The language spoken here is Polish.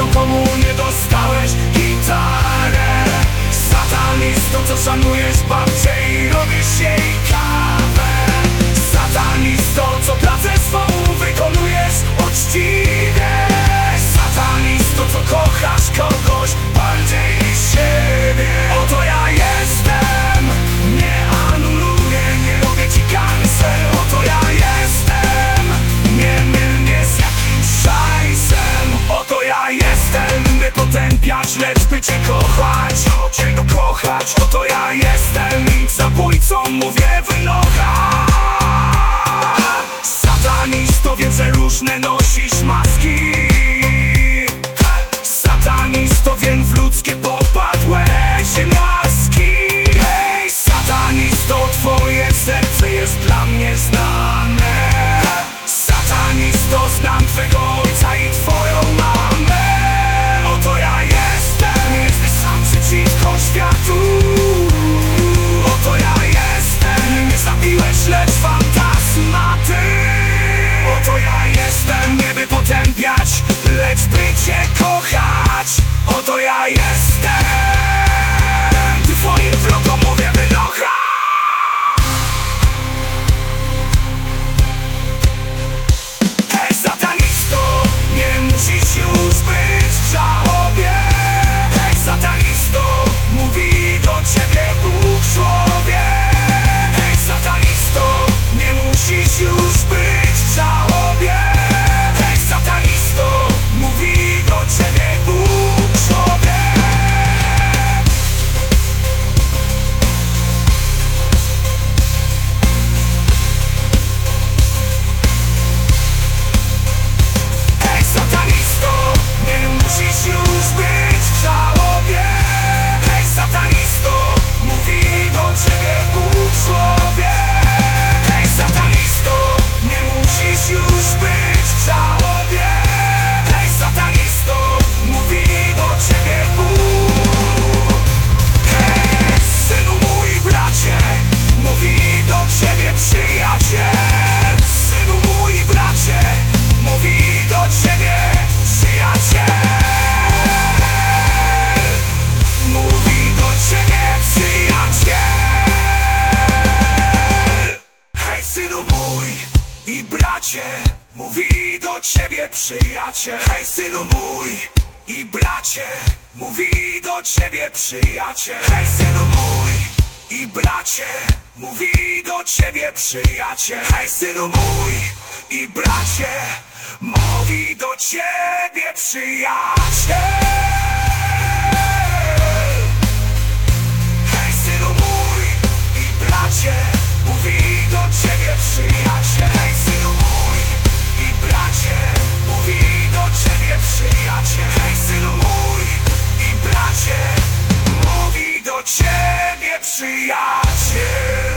co komu nie dostałeś Gitarę Satanistą, co szanujesz babciej zabijać, lecz by cię kochać Cię go kochać, oto ja jestem ich zabójcą, mówię wynocha Satanisz, to wiedzę różne nosisz, ma fool tacie Mówi do ciebie przyjaciel. Hej synu mój i bracie Mówi do ciebie przyjaciel. Hej synu mój i bracie Mówi do ciebie przyjaciel. Hej synu mój i bracie Mówi do ciebie przyjaciel. bracie, hej synu mój i bracie Mówi do ciebie przyjaciel.